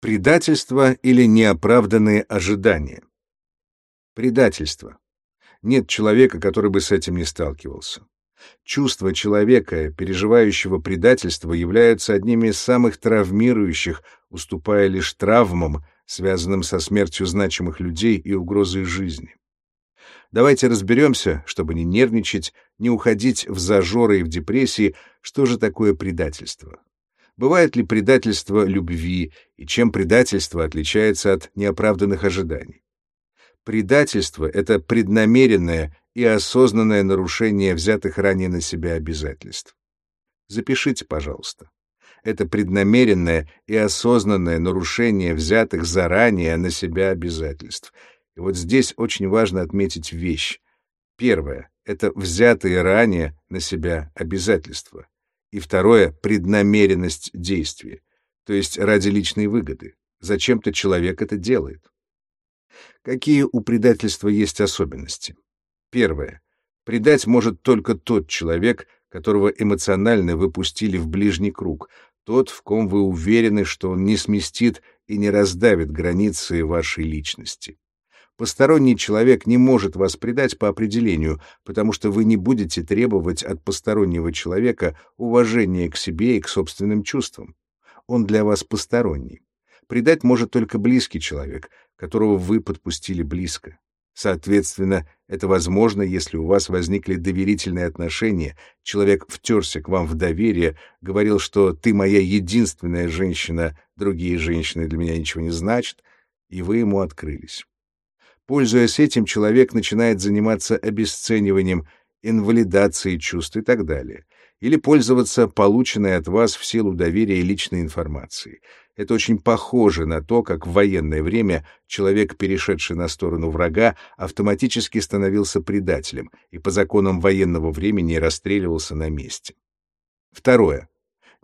Предательство или неоправданные ожидания. Предательство. Нет человека, который бы с этим не сталкивался. Чувства человека, переживающего предательство, являются одними из самых травмирующих, уступая лишь травмам, связанным со смертью значимых людей и угрозой жизни. Давайте разберемся, чтобы не нервничать, не уходить в зажоры и в депрессии, что же такое предательство. Бывает ли предательство любви, и чем предательство отличается от неоправданных ожиданий? Предательство — это преднамеренное и осознанное нарушение взятых ранее на себя обязательств. Запишите, пожалуйста. Это преднамеренное и осознанное нарушение взятых заранее на себя обязательств. И вот здесь очень важно отметить вещь. Первое — это взятые ранее на себя обязательства и второе — преднамеренность действия, то есть ради личной выгоды. Зачем-то человек это делает. Какие у предательства есть особенности? Первое. Предать может только тот человек, которого эмоционально выпустили в ближний круг, тот, в ком вы уверены, что он не сместит и не раздавит границы вашей личности. Посторонний человек не может вас предать по определению, потому что вы не будете требовать от постороннего человека уважения к себе и к собственным чувствам. Он для вас посторонний. Предать может только близкий человек, которого вы подпустили близко. Соответственно, это возможно, если у вас возникли доверительные отношения, человек втерся к вам в доверие, говорил, что ты моя единственная женщина, другие женщины для меня ничего не значат, и вы ему открылись. Пользуясь этим, человек начинает заниматься обесцениванием, инвалидацией чувств и так далее, или пользоваться полученной от вас в силу доверия личной информацией. Это очень похоже на то, как в военное время человек, перешедший на сторону врага, автоматически становился предателем и по законам военного времени расстреливался на месте. Второе.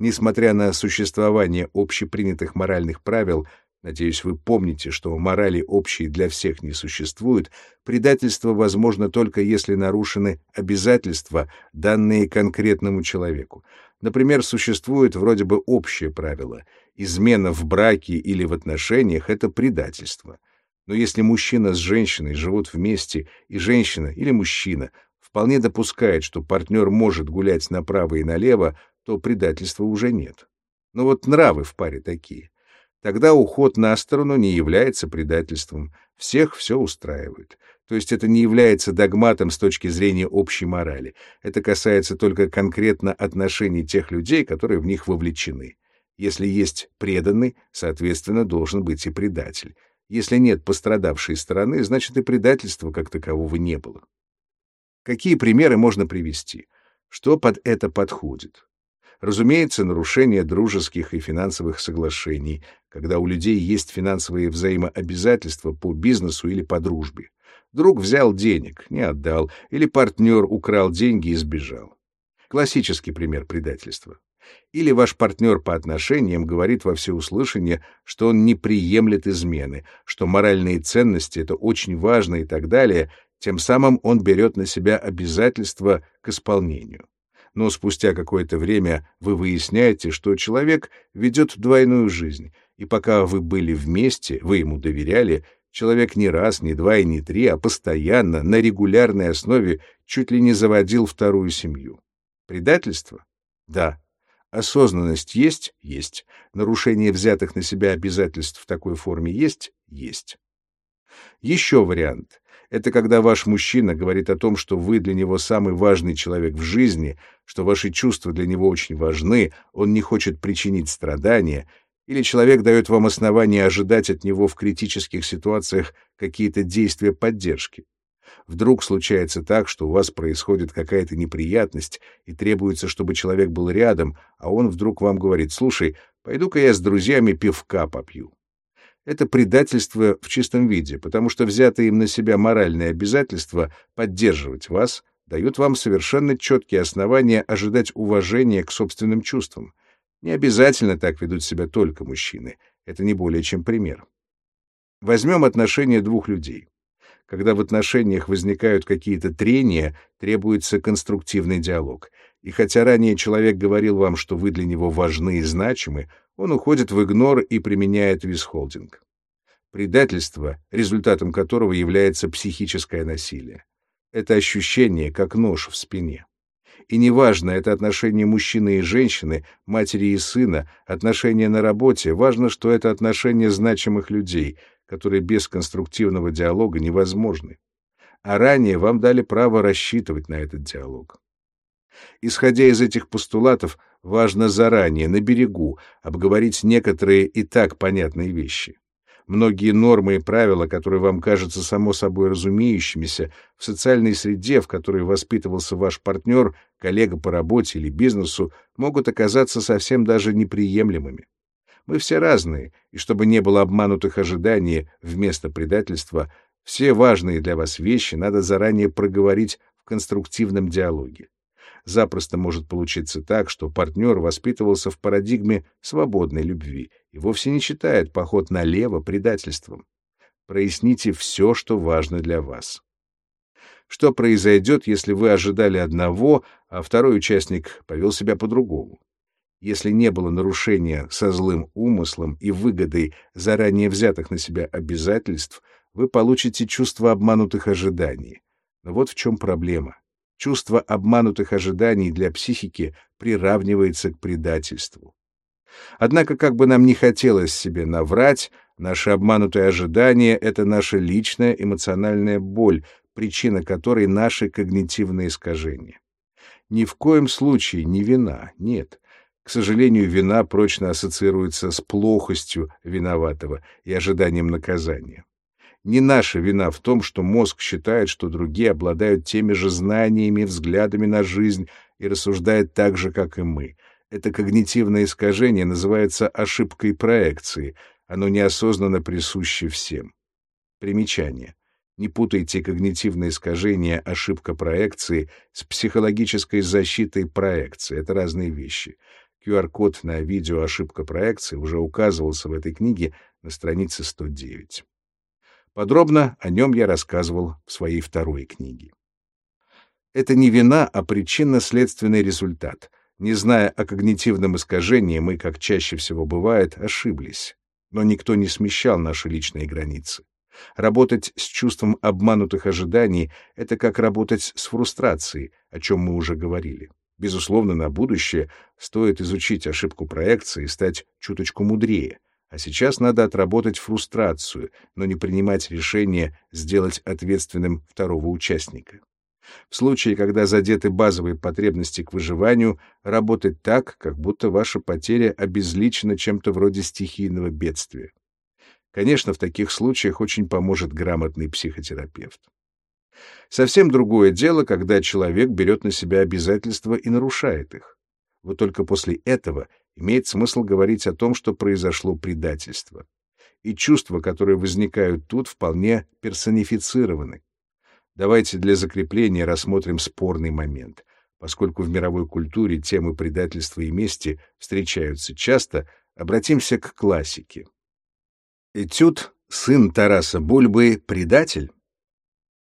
Несмотря на существование общепринятых моральных правил, Надеюсь, вы помните, что морали общие для всех не существуют. Предательство возможно только если нарушены обязательства, данные конкретному человеку. Например, существует вроде бы общее правило. Измена в браке или в отношениях — это предательство. Но если мужчина с женщиной живут вместе, и женщина или мужчина вполне допускает, что партнер может гулять направо и налево, то предательства уже нет. Но вот нравы в паре такие. Тогда уход на сторону не является предательством. Всех все устраивает. То есть это не является догматом с точки зрения общей морали. Это касается только конкретно отношений тех людей, которые в них вовлечены. Если есть преданный, соответственно, должен быть и предатель. Если нет пострадавшей стороны, значит и предательства как такового не было. Какие примеры можно привести? Что под это подходит? Разумеется, нарушение дружеских и финансовых соглашений, когда у людей есть финансовые взаимообязательства по бизнесу или по дружбе. Друг взял денег, не отдал, или партнер украл деньги и сбежал. Классический пример предательства. Или ваш партнер по отношениям говорит во всеуслышание, что он не приемлет измены, что моральные ценности — это очень важно и так далее, тем самым он берет на себя обязательства к исполнению но спустя какое-то время вы выясняете, что человек ведет двойную жизнь, и пока вы были вместе, вы ему доверяли, человек не раз, не два и не три, а постоянно, на регулярной основе чуть ли не заводил вторую семью. Предательство? Да. Осознанность есть? Есть. Нарушение взятых на себя обязательств в такой форме есть? Есть. Еще вариант. Это когда ваш мужчина говорит о том, что вы для него самый важный человек в жизни, что ваши чувства для него очень важны, он не хочет причинить страдания, или человек дает вам основания ожидать от него в критических ситуациях какие-то действия поддержки. Вдруг случается так, что у вас происходит какая-то неприятность, и требуется, чтобы человек был рядом, а он вдруг вам говорит, «Слушай, пойду-ка я с друзьями пивка попью». Это предательство в чистом виде, потому что взятые им на себя моральные обязательства поддерживать вас дают вам совершенно четкие основания ожидать уважения к собственным чувствам. Не обязательно так ведут себя только мужчины. Это не более чем пример. Возьмем отношения двух людей. Когда в отношениях возникают какие-то трения, требуется конструктивный диалог. И хотя ранее человек говорил вам, что вы для него важны и значимы, он уходит в игнор и применяет висхолдинг. Предательство, результатом которого является психическое насилие. Это ощущение, как нож в спине. И неважно, это отношение мужчины и женщины, матери и сына, отношения на работе, важно, что это отношения значимых людей, которые без конструктивного диалога невозможны. А ранее вам дали право рассчитывать на этот диалог. Исходя из этих постулатов, важно заранее, на берегу, обговорить некоторые и так понятные вещи. Многие нормы и правила, которые вам кажутся само собой разумеющимися, в социальной среде, в которой воспитывался ваш партнер, коллега по работе или бизнесу, могут оказаться совсем даже неприемлемыми. Мы все разные, и чтобы не было обманутых ожиданий вместо предательства, все важные для вас вещи надо заранее проговорить в конструктивном диалоге запросто может получиться так, что партнер воспитывался в парадигме свободной любви и вовсе не считает поход налево предательством. Проясните все, что важно для вас. Что произойдет, если вы ожидали одного, а второй участник повел себя по-другому? Если не было нарушения со злым умыслом и выгодой заранее взятых на себя обязательств, вы получите чувство обманутых ожиданий. Но вот в чем проблема. Чувство обманутых ожиданий для психики приравнивается к предательству. Однако, как бы нам ни хотелось себе наврать, наши обманутые ожидания — это наша личная эмоциональная боль, причина которой — наши когнитивные искажения. Ни в коем случае не вина, нет. К сожалению, вина прочно ассоциируется с плохостью виноватого и ожиданием наказания. Не наша вина в том, что мозг считает, что другие обладают теми же знаниями, взглядами на жизнь и рассуждает так же, как и мы. Это когнитивное искажение называется ошибкой проекции. Оно неосознанно присуще всем. Примечание. Не путайте когнитивное искажение ошибка проекции с психологической защитой проекции. Это разные вещи. QR-код на видео «Ошибка проекции» уже указывался в этой книге на странице 109. Подробно о нем я рассказывал в своей второй книге. Это не вина, а причинно-следственный результат. Не зная о когнитивном искажении, мы, как чаще всего бывает, ошиблись. Но никто не смещал наши личные границы. Работать с чувством обманутых ожиданий — это как работать с фрустрацией, о чем мы уже говорили. Безусловно, на будущее стоит изучить ошибку проекции и стать чуточку мудрее. А сейчас надо отработать фрустрацию, но не принимать решение сделать ответственным второго участника. В случае, когда задеты базовые потребности к выживанию, работать так, как будто ваша потеря обезличена чем-то вроде стихийного бедствия. Конечно, в таких случаях очень поможет грамотный психотерапевт. Совсем другое дело, когда человек берет на себя обязательства и нарушает их. Вот только после этого имеет смысл говорить о том, что произошло предательство. И чувства, которые возникают тут, вполне персонифицированы. Давайте для закрепления рассмотрим спорный момент. Поскольку в мировой культуре темы предательства и мести встречаются часто, обратимся к классике. Этюд «Сын Тараса Бульбы. Предатель».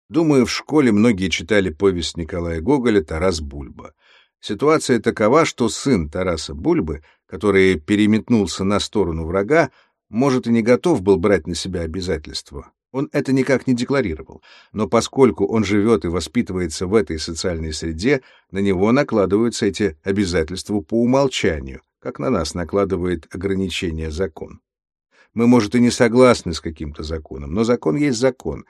Думаю, в школе многие читали повесть Николая Гоголя «Тарас Бульба». Ситуация такова, что сын Тараса Бульбы — который переметнулся на сторону врага, может и не готов был брать на себя обязательства. Он это никак не декларировал, но поскольку он живет и воспитывается в этой социальной среде, на него накладываются эти обязательства по умолчанию, как на нас накладывает ограничение закон. Мы, может, и не согласны с каким-то законом, но закон есть закон.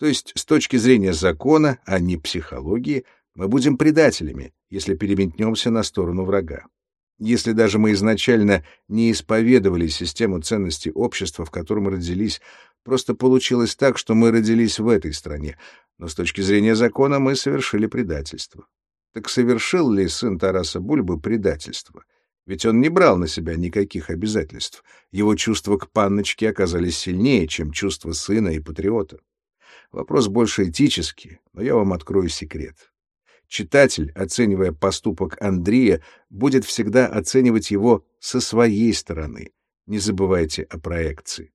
То есть, с точки зрения закона, а не психологии, мы будем предателями, если переметнемся на сторону врага. Если даже мы изначально не исповедовали систему ценностей общества, в котором родились, просто получилось так, что мы родились в этой стране, но с точки зрения закона мы совершили предательство. Так совершил ли сын Тараса Бульбы предательство? Ведь он не брал на себя никаких обязательств. Его чувства к панночке оказались сильнее, чем чувства сына и патриота. Вопрос больше этический, но я вам открою секрет. Читатель, оценивая поступок Андрея, будет всегда оценивать его со своей стороны. Не забывайте о проекции.